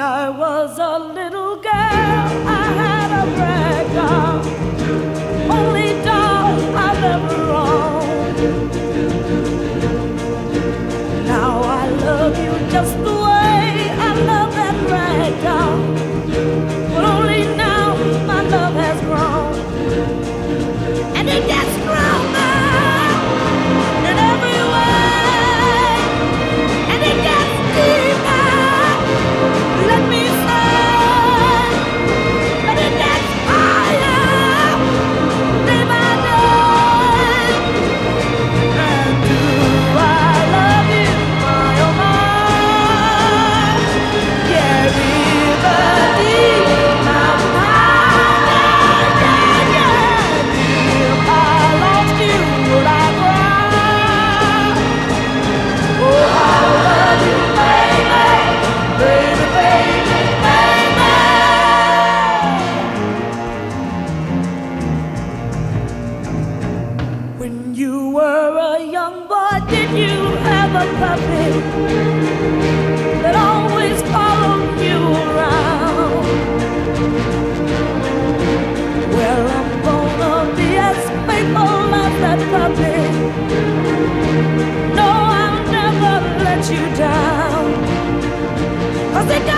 I was a little girl, a young boy, did you have a puppy that always followed you around? Well, I'm gonna be as faithful as that puppy. No, I'll never let you down. Cause it